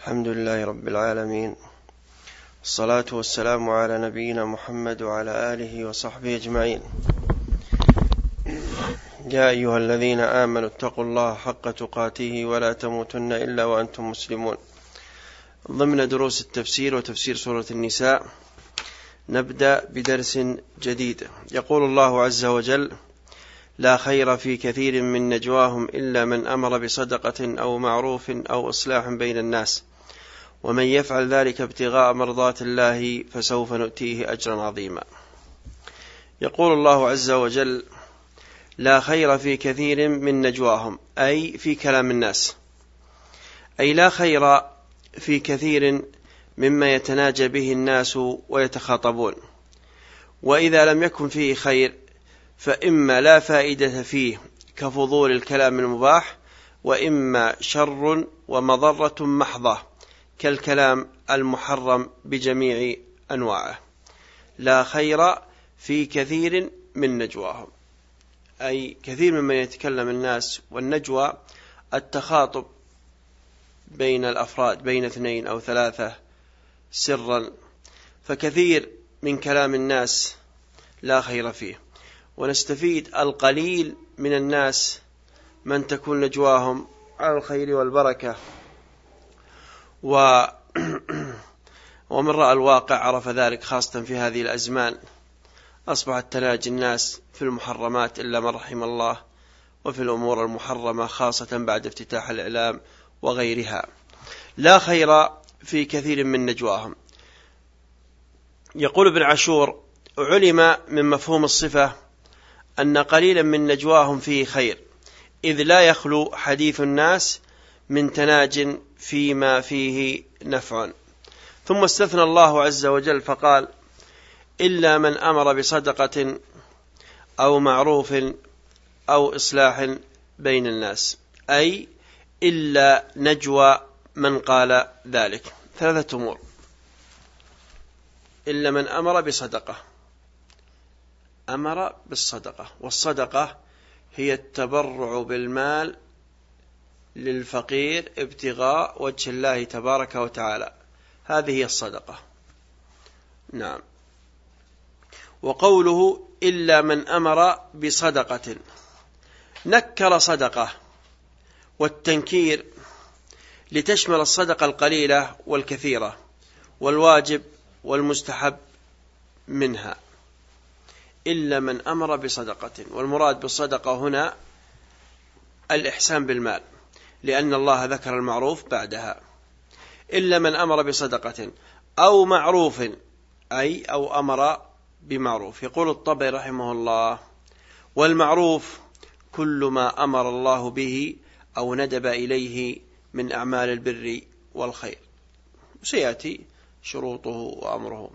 الحمد لله رب العالمين. الصلاة والسلام على نبينا محمد وعلى آله وصحبه أجمعين. يا أيها الذين آمنوا اتقوا الله حق تقاته ولا تموتن إلا وأنتم مسلمون. ضمن دروس التفسير وتفسير سورة النساء نبدأ بدرس جديد. يقول الله عز وجل لا خير في كثير من نجواهم إلا من أمر بصدقة أو معروف أو إصلاح بين الناس. ومن يفعل ذلك ابتغاء مرضات الله فسوف نؤتيه أجرا عظيما. يقول الله عز وجل لا خير في كثير من نجواهم. أي في كلام الناس. أي لا خير في كثير مما يتناجى به الناس ويتخاطبون. وإذا لم يكن فيه خير فإما لا فائدة فيه كفضول الكلام المباح وإما شر ومضرة محضة. كالكلام المحرم بجميع أنواعه. لا خير في كثير من نجواهم. أي كثير ممن يتكلم الناس والنجوى التخاطب بين الأفراد بين اثنين أو ثلاثة سرا. فكثير من كلام الناس لا خير فيه. ونستفيد القليل من الناس من تكون نجواهم على الخير والبركة. و ومن رأى الواقع عرف ذلك خاصة في هذه الأزمان. أصبحت تناجي الناس في المحرمات إلا من رحم الله وفي الأمور المحرمة خاصة بعد افتتاح الإعلام وغيرها. لا خير في كثير من نجواهم. يقول ابن عاشور علم من مفهوم الصفة أن قليلا من نجواهم فيه خير إذ لا يخلو حديث الناس من تناج فيما فيه نفع. ثم استثنى الله عز وجل فقال إلا من أمر بصدقة أو معروف أو إصلاح بين الناس أي إلا نجوى من قال ذلك. ثلاثة أمور. إلا من أمر بصدقة. أمر بالصدقة والصدقة هي التبرع بالمال للفقير ابتغاء وجه الله تبارك وتعالى. هذه هي الصدقة. نعم. وقوله إلا من أمر بصدقة. نكر صدقة والتنكير لتشمل الصدقة القليلة والكثيرة والواجب والمستحب منها. إلا من أمر بصدقة. والمراد بالصدقة هنا الإحسان بالمال. لأن الله ذكر المعروف بعدها. إلا من أمر بصدقة أو معروف أي أو أمر بمعروف. يقول الطبري رحمه الله والمعروف كل ما أمر الله به أو ندب إليه من أعمال البر والخير. سيأتي شروطه وأمره.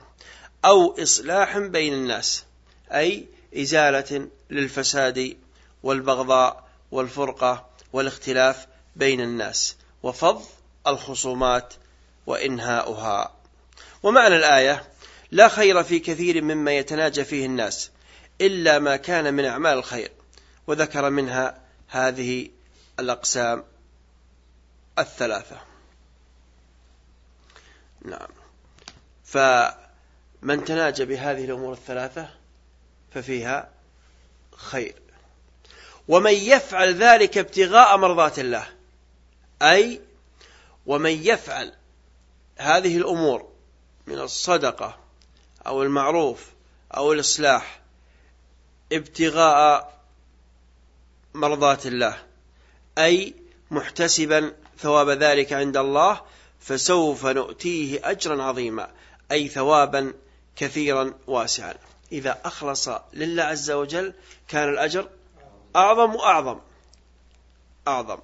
أو إصلاح بين الناس أي إزالة للفساد والبغضاء والفرقة والاختلاف بين الناس وفض الخصومات وإنهاؤها. ومعنى الآية لا خير في كثير مما يتناجى فيه الناس إلا ما كان من أعمال الخير وذكر منها هذه الأقسام الثلاثة. نعم. فمن تناجى بهذه الأمور الثلاثة ففيها خير. ومن يفعل ذلك ابتغاء مرضات الله أي ومن يفعل هذه الأمور من الصدقة أو المعروف أو الإصلاح ابتغاء مرضات الله أي محتسبا ثواب ذلك عند الله فسوف نؤتيه أجرا عظيما أي ثوابا كثيرا واسعا. إذا أخلص لله عز وجل كان الأجر أعظم وأعظم. أعظم.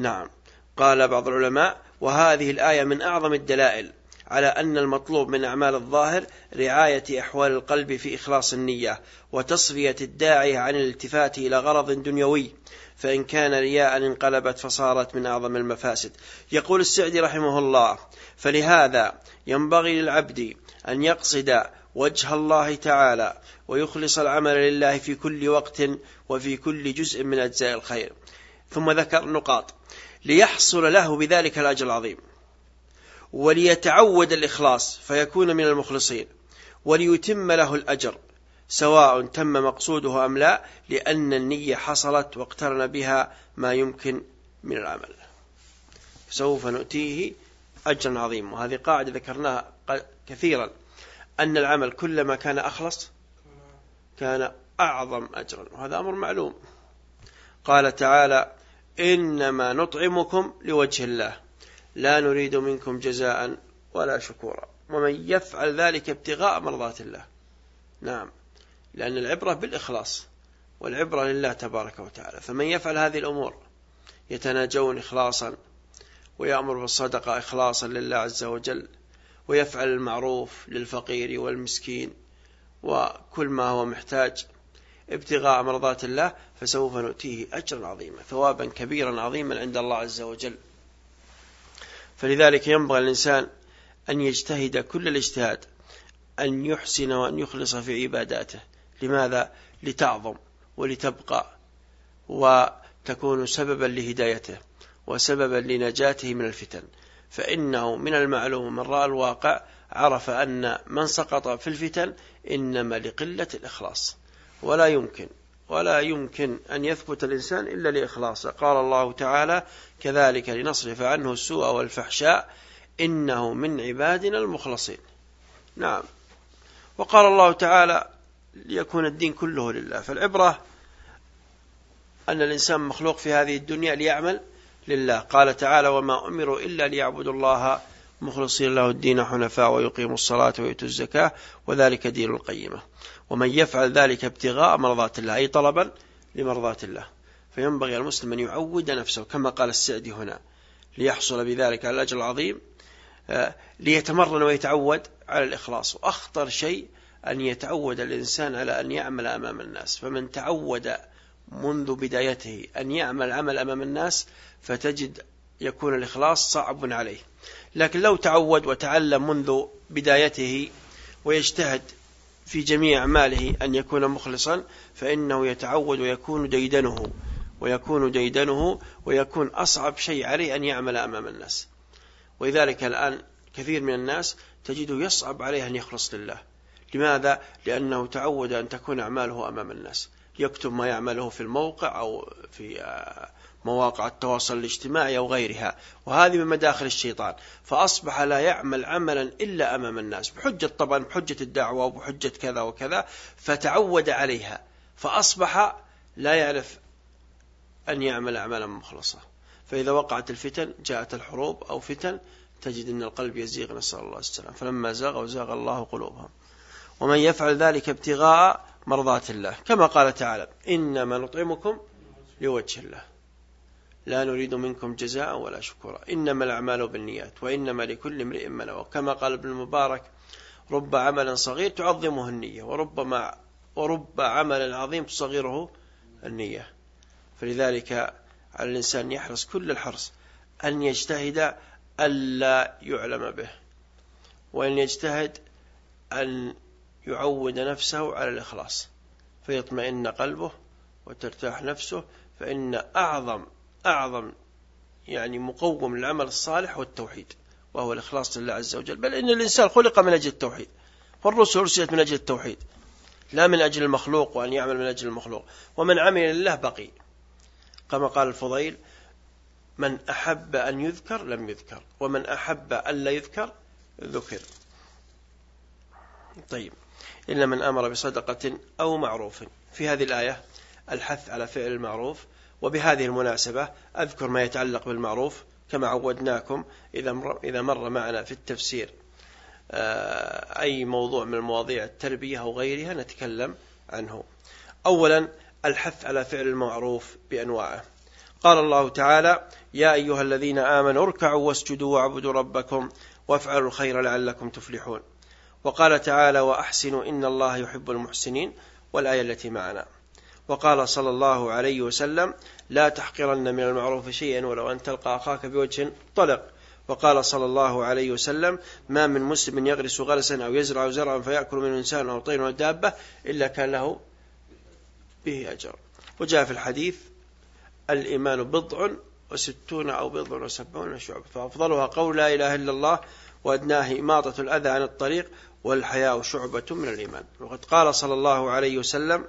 نعم. قال بعض العلماء وهذه الآية من أعظم الدلائل على أن المطلوب من أعمال الظاهر رعاية أحوال القلب في إخلاص النية وتصفية الداعية عن الالتفات إلى غرض دنيوي فإن كان رياء انقلبت فصارت من أعظم المفاسد. يقول السعدي رحمه الله فلهذا ينبغي للعبد أن يقصد وجه الله تعالى ويخلص العمل لله في كل وقت وفي كل جزء من أجزاء الخير. ثم ذكر نقاط ليحصل له بذلك الأجر العظيم. وليتعود الإخلاص فيكون من المخلصين. وليتم له الأجر سواء تم مقصوده أم لا لأن النية حصلت واقترن بها ما يمكن من العمل. سوف نؤتيه أجرا عظيما. وهذه قاعدة ذكرناها كثيرا. أن العمل كلما كان أخلص كان أعظم أجرا. وهذا أمر معلوم. قال تعالى إنما نطعمكم لوجه الله. لا نريد منكم جزاء ولا شكورا. ومن يفعل ذلك ابتغاء مرضات الله. نعم. لأن العبرة بالإخلاص والعبرة لله تبارك وتعالى. فمن يفعل هذه الأمور يتناجون إخلاصا ويأمر بالصدقة إخلاصا لله عز وجل ويفعل المعروف للفقير والمسكين وكل ما هو محتاج. ابتغاء مرضات الله فسوف نؤتيه أجرا عظيما ثوابا كبيرا عظيما عند الله عز وجل. فلذلك ينبغي الإنسان أن يجتهد كل الاجتهاد أن يحسن وأن يخلص في عباداته. لماذا؟ لتعظم ولتبقى وتكون سببا لهدايته وسببا لنجاته من الفتن. فإنه من المعلوم من رأى الواقع عرف أن من سقط في الفتن إنما لقلة الإخلاص. ولا يمكن ولا يمكن أن يثبت الإنسان إلا لإخلاصه. قال الله تعالى كذلك لنصرف عنه السوء والفحشاء إنه من عبادنا المخلصين. نعم. وقال الله تعالى ليكون الدين كله لله. فالعبرة أن الإنسان مخلوق في هذه الدنيا ليعمل لله. قال تعالى وما أمروا إلا ليعبدوا الله مخلصين له الدين حنفاء ويقيموا الصلاة ويؤتوا الزكاة وذلك دين القيمة. ومن يفعل ذلك ابتغاء مرضات الله أي طلبا لمرضات الله. فينبغي المسلم أن يعود نفسه كما قال السعدي هنا ليحصل بذلك على الأجر العظيم آه، ليتمرن ويتعود على الإخلاص. وأخطر شيء أن يتعود الإنسان على أن يعمل أمام الناس. فمن تعود منذ بدايته أن يعمل عمل أمام الناس فتجد يكون الإخلاص صعب عليه. لكن لو تعود وتعلم منذ بدايته ويجتهد في جميع أعماله أن يكون مخلصا فإنه يتعود ويكون ديدنه ويكون ديدنه ويكون أصعب شيء عليه أن يعمل أمام الناس. ولذلك الآن كثير من الناس تجده يصعب عليه أن يخلص لله. لماذا؟ لأنه تعود أن تكون أعماله أمام الناس. يكتب ما يعمله في الموقع أو في آه، مواقع التواصل الاجتماعي أو غيرها. وهذه من مداخل الشيطان. فأصبح لا يعمل عملا إلا أمام الناس بحجة طبعا بحجة الدعوة وبحجة كذا وكذا فتعود عليها. فأصبح لا يعرف أن يعمل أعمالا مخلصة فإذا وقعت الفتن جاءت الحروب أو فتن تجد أن القلب يزيغ نسأل الله السلام فلما زاغ وزاغ الله قلوبهم. ومن يفعل ذلك ابتغاء مرضات الله. كما قال تعالى إنما نطعمكم لوجه الله. لا نريد منكم جزاء ولا شكورا. إنما الأعمال بالنيات وإنما لكل امرئ ما نوى. كما قال ابن المبارك رب عمل صغير تعظمه النية وربما ورب عمل عظيم تصغره النية. فلذلك على الإنسان يحرص كل الحرص أن يجتهد ألا يعلم به وأن يجتهد أن يعود نفسه على الإخلاص فيطمئن قلبه وترتاح نفسه فإن أعظم أعظم يعني مقوم للعمل الصالح والتوحيد وهو الإخلاص لله عز وجل. بل إن الإنسان خلق من أجل التوحيد والرسل أرسلت من أجل التوحيد لا من أجل المخلوق وأن يعمل من أجل المخلوق. ومن عمل لله بقي. كما قال الفضيل من أحب أن يذكر لم يذكر ومن أحب أن لا يذكر ذكر. طيب. إلا من أمر بصدقة أو معروف. في هذه الآية الحث على فعل المعروف وبهذه المناسبة أذكر ما يتعلق بالمعروف كما عودناكم إذا مر, معنا في التفسير آه، أي موضوع من المواضيع التربية أو غيرها نتكلم عنه. أولا الحث على فعل المعروف بأنواعه. قال الله تعالى يا أيها الذين آمنوا اركعوا واسجدوا واعبدوا ربكم وافعلوا الخير لعلكم تفلحون. وقال تعالى وأحسنوا إن الله يحب المحسنين والآية التي معنا. وقال صلى الله عليه وسلم لا تحقرن من المعروف شيئا ولو أن تلقى أخاك بوجه طلق. وقال صلى الله عليه وسلم ما من مسلم يغرس غرسا أو يزرع زرعا فيأكل منه إنسان أو طير أو دابة إلا كان له به أجر. وجاء في الحديث الإيمان بضع وستون أو بضع وسبعون شعبة. فأفضلها قول لا إله إلا الله وأدناه إماطة الأذى عن الطريق والحياء شعبة من الإيمان. وقد قال صلى الله عليه وسلم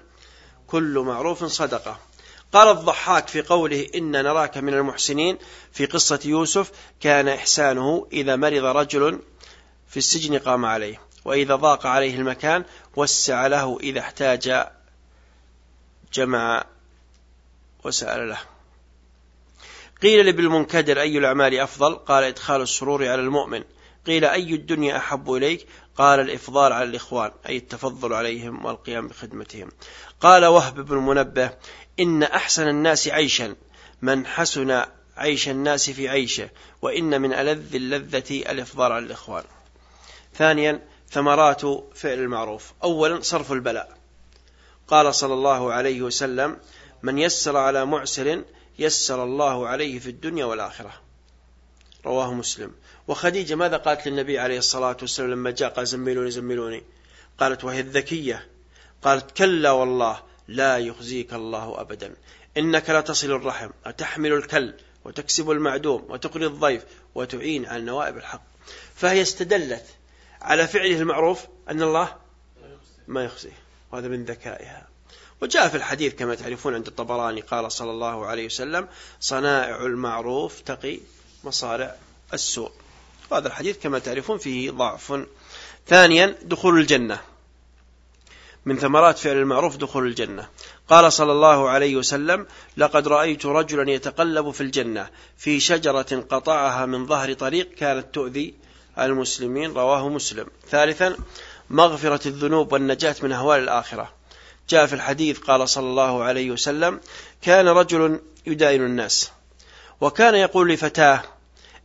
كل معروف صدقة. قال الضحاك في قوله إن نراك من المحسنين في قصة يوسف كان إحسانه إذا مرض رجل في السجن قام عليه وإذا ضاق عليه المكان وسع له إذا احتاج جمع وسأل له. قيل لابن المنكدر أي الأعمال أفضل؟ قال إدخال السرور على المؤمن. قيل أي الدنيا أحب إليك؟ قال الإفضال على الإخوان أي التفضل عليهم والقيام بخدمتهم. قال وهب بن منبه إن أحسن الناس عيشا من حسن عيش الناس في عيشه وإن من ألذ اللذة الإفضال على الإخوان. ثانيا ثمرات فعل المعروف. أولا صرف البلاء. قال صلى الله عليه وسلم من يسر على معسر يسر الله عليه في الدنيا والآخرة. رواه مسلم. وخديجة ماذا قالت للنبي عليه الصلاة والسلام لما جاء؟ قال زملوني زملوني قالت وهي الذكية. قالت كلا والله لا يخزيك الله أبدا. إنك لا تصل الرحم وتحمل الكل وتكسب المعدوم وتقري الضيف وتعين على نوائب الحق. فهي استدلت على فعله المعروف أن الله ما يخزيه وهذا من ذكائها. وجاء في الحديث كما تعرفون عند الطبراني قال صلى الله عليه وسلم صنائع المعروف تقي مصارع السوء. وهذا الحديث كما تعرفون فيه ضعف. ثانيا دخول الجنة. من ثمرات فعل المعروف دخول الجنة. قال صلى الله عليه وسلم لقد رأيت رجلا يتقلب في الجنة في شجرة قطعها من ظهر طريق كانت تؤذي المسلمين. رواه مسلم. ثالثا مغفرة الذنوب والنجاة من أهوال الآخرة. جاء في الحديث قال صلى الله عليه وسلم كان رجل يداين الناس وكان يقول لفتاه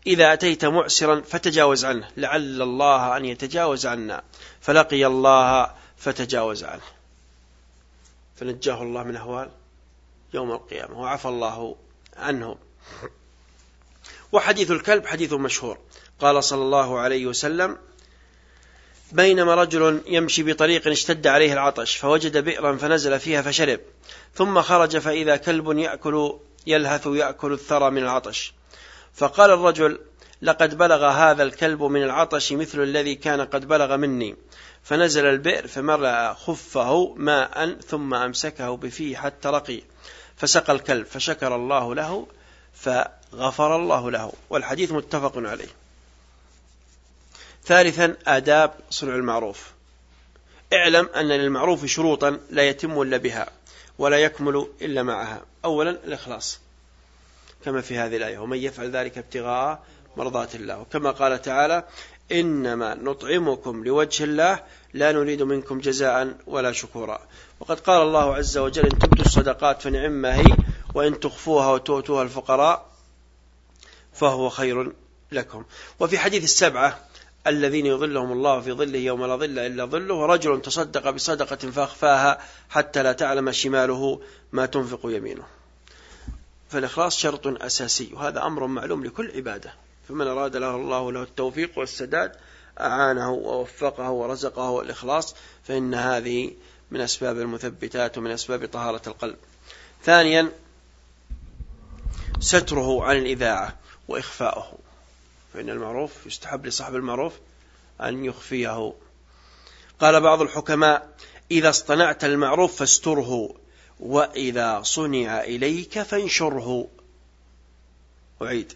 إذا أتيت معسرا فتجاوز عنه لعل الله أن يتجاوز عنا. فلقي الله فتجاوز عنه. فنجاه الله من أهوال يوم القيامة وعفى الله عنه. وحديث الكلب حديث مشهور. قال صلى الله عليه وسلم بينما رجل يمشي بطريق اشتد عليه العطش فوجد بئرا فنزل فيها فشرب ثم خرج فإذا كلب يأكل يلهث يأكل الثرى من العطش. فقال الرجل لقد بلغ هذا الكلب من العطش مثل الذي كان قد بلغ مني. فنزل البئر فمرأ خفه ماء ثم أمسكه بفيه حتى رقي. فسقى الكلب فشكر الله له فغفر الله له. والحديث متفق عليه. ثالثا آداب صنع المعروف. اعلم أن للمعروف شروطا لا يتم إلا بها ولا يكمل إلا معها. أولا الإخلاص. كما في هذه الآية ومن يفعل ذلك ابتغاء مرضات الله. وكما قال تعالى إنما نطعمكم لوجه الله لا نريد منكم جزاء ولا شكورا. وقد قال الله عز وجل إن تبدوا الصدقات فنعم هي وإن تخفوها وتؤتوها الفقراء فهو خير لكم. وفي حديث السبعة الذين يظلهم الله في ظله يوم لا ظل إلا ظله رجل تصدق بصدقة فأخفاها حتى لا تعلم شماله ما تنفق يمينه. فالإخلاص شرط أساسي وهذا أمر معلوم لكل عبادة. فمن أراد له الله له التوفيق والسداد أعانه ووفقه ورزقه الإخلاص فإن هذه من أسباب المثبتات ومن أسباب طهارة القلب. ثانيا ستره عن الإذاعة وإخفاؤه. فإن المعروف يستحب لصاحب المعروف أن يخفيه. قال بعض الحكماء إذا اصطنعت المعروف فاستره. وإذا صنع إليك فانشره. أعيد.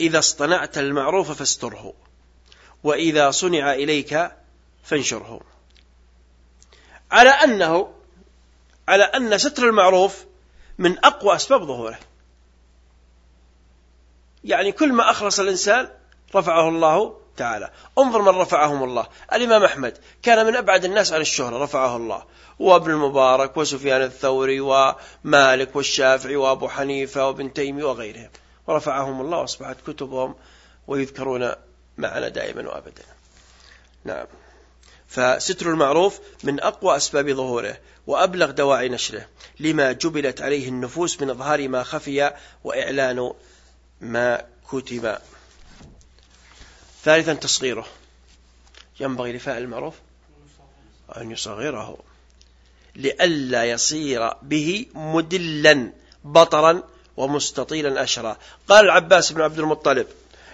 إذا اصطنعت المعروف فاستره. وإذا صنع إليك فانشره. على أنه على أن ستر المعروف من أقوى أسباب ظهوره. يعني كل ما أخلص الإنسان رفعه الله تعالى. انظر من رفعهم الله. الإمام أحمد كان من أبعد الناس عن الشهرة رفعه الله. وابن المبارك وسفيان الثوري ومالك والشافعي وأبو حنيفة وابن تيمي وغيرهم. ورفعهم الله وأصبحت كتبهم ويذكرون معنا دائما وأبدا. نعم. فستر المعروف من أقوى أسباب ظهوره وأبلغ دواعي نشره لما جبلت عليه النفوس من إظهار ما خفي وإعلان ما كتب. ثالثا تصغيره. ينبغي لفاعل المعروف أن يصغره. لئلا يصير به مدلا بطرا ومستطيلا أشرا. قال العباس بن عبد المطلب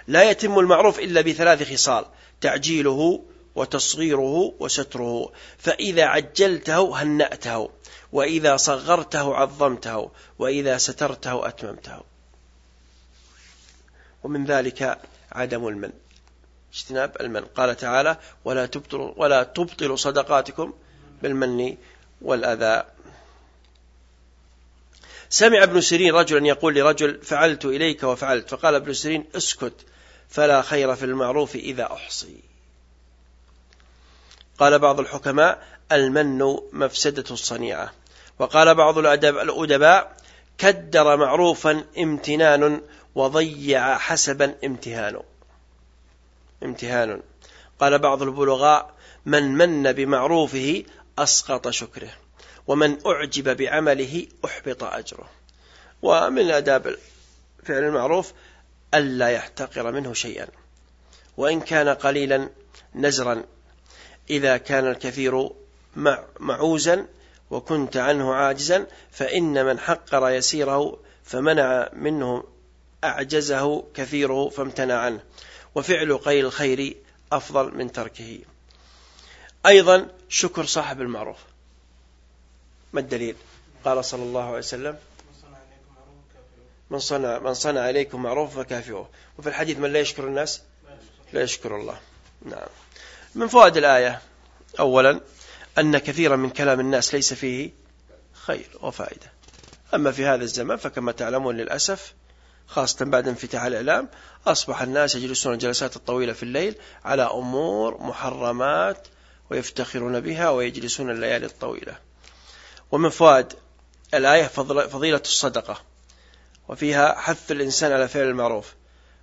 لا يتم المعروف إلا بثلاث خصال تعجيله وتصغيره وستره. فإذا عجلته هنأته وإذا صغرته عظمته وإذا سترته أتممته. ومن ذلك عدم المن. اجتناب المن. قال تعالى ولا تبطلوا, ولا تبطلوا صدقاتكم بالمن والأذى. سمع ابن سيرين رجلا يقول لرجل فعلت إليك وفعلت. فقال ابن سيرين اسكت فلا خير في المعروف إذا أحصي. قال بعض الحكماء المن مفسدة الصنيعة. وقال بعض الأدباء كدر معروفا امتنان وضيع حسبا امتهان امتهان قال بعض البلغاء من من بمعروفه أسقط شكره ومن أعجب بعمله أحبط أجره. ومن أداب فعل المعروف ألا يحتقر منه شيئا وإن كان قليلا نزرا إذا كان الكثير معوزا وكنت عنه عاجزا فإن من حقر يسيره فمنع منه أعجزه كثيره فامتنع عنه. وفعل قيل الخير أفضل من تركه. أيضا شكر صاحب المعروف. ما الدليل؟ قال صلى الله عليه وسلم من صنع من صنع إليكم معروف فكافئوه. وفي الحديث من لا يشكر الناس؟ لا يشكر الله. نعم. من فوائد الآية أولا أن كثيرا من كلام الناس ليس فيه خير وفائدة. أما في هذا الزمان فكما تعلمون للأسف خاصة بعد انفتاح الإعلام أصبح الناس يجلسون الجلسات الطويلة في الليل على أمور محرمات ويفتخرون بها ويجلسون الليالي الطويلة. ومن فوائد الآية فضيلة الصدقة وفيها حث الإنسان على فعل المعروف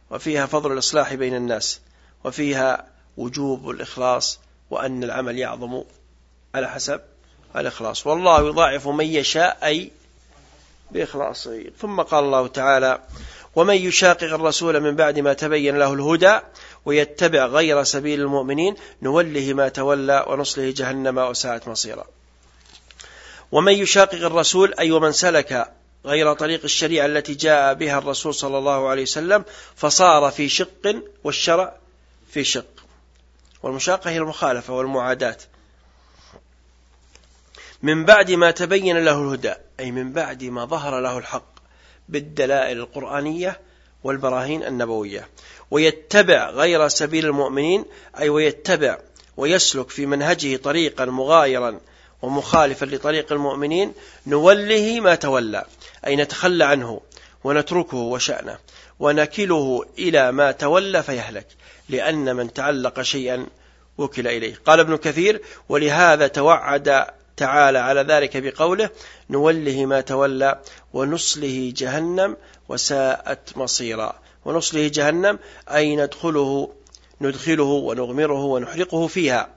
وفيها فضل الإصلاح بين الناس وفيها وجوب الإخلاص وأن العمل يعظم على حسب الإخلاص. والله يضاعف من يشاء أي بإخلاصه. ثم قال الله تعالى ومن يشاقق الرسول من بعد ما تبين له الهدى ويتبع غير سبيل المؤمنين نوله ما تولى ونصله جهنم وساءت مصيرا. ومن يشاقق الرسول أي ومن سلك غير طريق الشريعة التي جاء بها الرسول صلى الله عليه وسلم فصار في شق والشرع في شق. والمشاقة هي المخالفة والمعاداة. من بعد ما تبين له الهدى أي من بعد ما ظهر له الحق. بالدلائل القرآنية والبراهين النبوية. ويتبع غير سبيل المؤمنين أي ويتبع ويسلك في منهجه طريقا مغايرا ومخالفا لطريق المؤمنين نوله ما تولى أي نتخلى عنه ونتركه وشأنه ونكله إلى ما تولى فيهلك لأن من تعلق شيئا وكل إليه. قال ابن كثير ولهذا توعد تعالى على ذلك بقوله نوله ما تولى ونصله جهنم وساءت مصيرا. ونصله جهنم أي ندخله ندخله ونغمره ونحرقه فيها.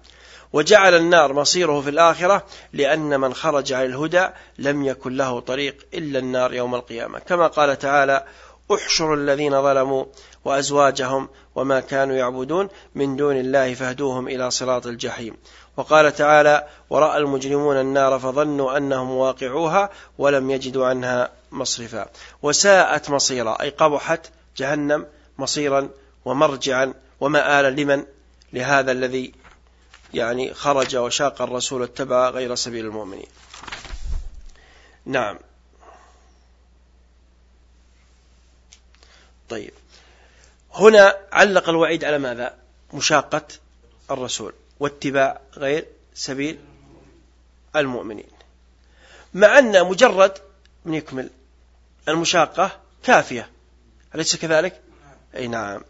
وجعل النار مصيره في الآخرة لأن من خرج عن الهدى لم يكن له طريق إلا النار يوم القيامة. كما قال تعالى احشروا الذين ظلموا وأزواجهم وما كانوا يعبدون من دون الله فاهدوهم إلى صراط الجحيم. وقال تعالى ورأى المجرمون النار فظنوا أنهم واقعوها ولم يجدوا عنها مصرفا. وساءت مصيرا أي قبحت جهنم مصيرا ومرجعا ومآلا لمن؟ لهذا الذي يعني خرج وشاق الرسول اتبع غير سبيل المؤمنين. نعم. طيب. هنا علق الوعيد على ماذا؟ مشاقة الرسول. واتباع غير سبيل المؤمنين. مع أن مجرد من يكمل المشاقة كافية. أليس كذلك؟ أي نعم.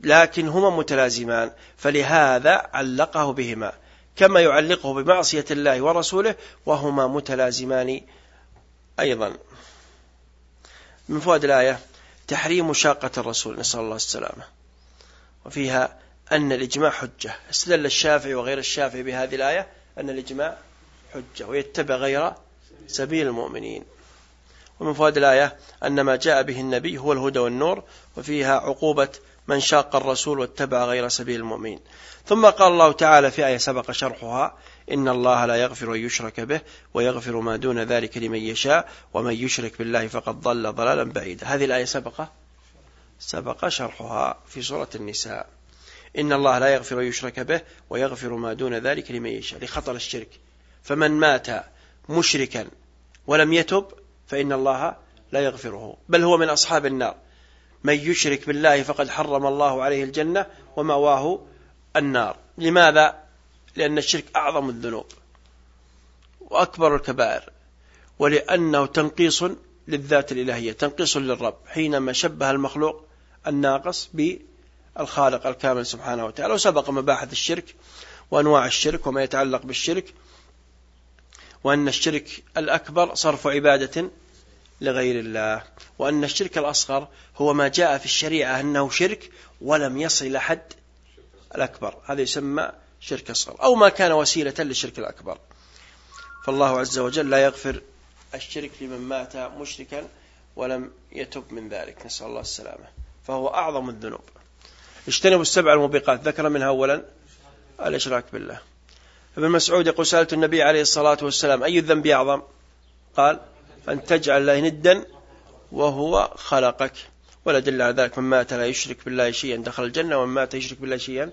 لكن هما متلازمان. فلهذا علقه بهما. كما يعلقه بمعصية الله ورسوله وهما متلازمان أيضا. من فوائد الآية تحريم مشاقة الرسول نسأل الله السلامة. وفيها أن الإجماع حجة. استدل الشافعي وغير الشافعي بهذه الآية أن الإجماع حجة ويتبع غير سبيل المؤمنين. ومن فوائد الآية أن ما جاء به النبي هو الهدى والنور وفيها عقوبة من شاق الرسول واتبع غير سبيل المؤمنين. ثم قال الله تعالى في آية سبق شرحها إن الله لا يغفر أن يشرك به ويغفر ما دون ذلك لمن يشاء ومن يشرك بالله فقد ضل ضلالا بعيدا. هذه الآية سبق سبق شرحها في سورة النساء. إن الله لا يغفر أن يشرك به ويغفر ما دون ذلك لمن يشاء لخطر الشرك. فمن مات مشركا ولم يتب فإن الله لا يغفره. بل هو من أصحاب النار. من يشرك بالله فقد حرم الله عليه الجنة ومأواه النار. لماذا؟ لأن الشرك أعظم الذنوب وأكبر الكبائر. ولأنه تنقيص للذات الإلهية تنقيص للرب. حينما شبه المخلوق الناقص بالخالق الكامل سبحانه وتعالى. وسبق مباحث الشرك وأنواع الشرك وما يتعلق بالشرك وأن الشرك الأكبر صرف عبادة لغير الله وأن الشرك الأصغر هو ما جاء في الشريعة أنه شرك ولم يصل حد الأكبر. هذا يسمى شرك أصغر أو ما كان وسيلة للشرك الأكبر. فالله عز وجل لا يغفر الشرك لمن مات مشركا ولم يتب من ذلك. نسأل الله السلامة. فهو أعظم الذنوب. اجتنبوا السبع الموبقات. ذكر منها أولا الإشراك بالله. ابن مسعود يقول سألت النبي عليه الصلاة والسلام أي الذنب أعظم؟ قال أن تجعل الله ندا وهو خلقك. ولا دل على ذلك. من مات لا يشرك بالله شيئا دخل الجنة ومن مات يشرك بالله شيئا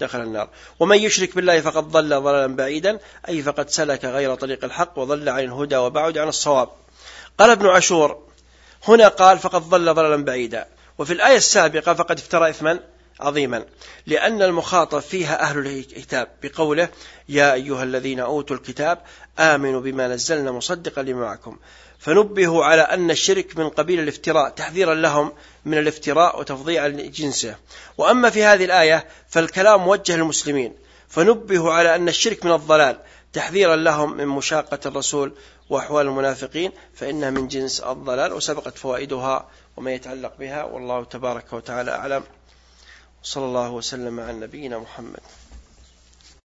دخل النار. ومن يشرك بالله فقد ضل ضلالا بعيدا أي فقد سلك غير طريق الحق وضل عن الهدى وبعد عن الصواب. قال ابن عاشور هنا قال فقد ضل ضلالا بعيدا. وفي الآية السابقة فقد افترى إثما عظيما. لأن المخاطب فيها أهل الكتاب. بقوله يا أيها الذين أوتوا الكتاب آمنوا بما نزلنا مصدقا لما معكم. فنبهوا على أن الشرك من قبيل الافتراء تحذيرا لهم من الافتراء وتفضيعا لجنسه. وأما في هذه الآية فالكلام موجه للمسلمين. فنبهوا على أن الشرك من الضلال تحذيرا لهم من مشاقة الرسول وأحوال المنافقين فإنها من جنس الضلال وسبقت فوائدها وما يتعلق بها. والله تبارك وتعالى أعلم. صلى الله وسلم على نبينا محمد.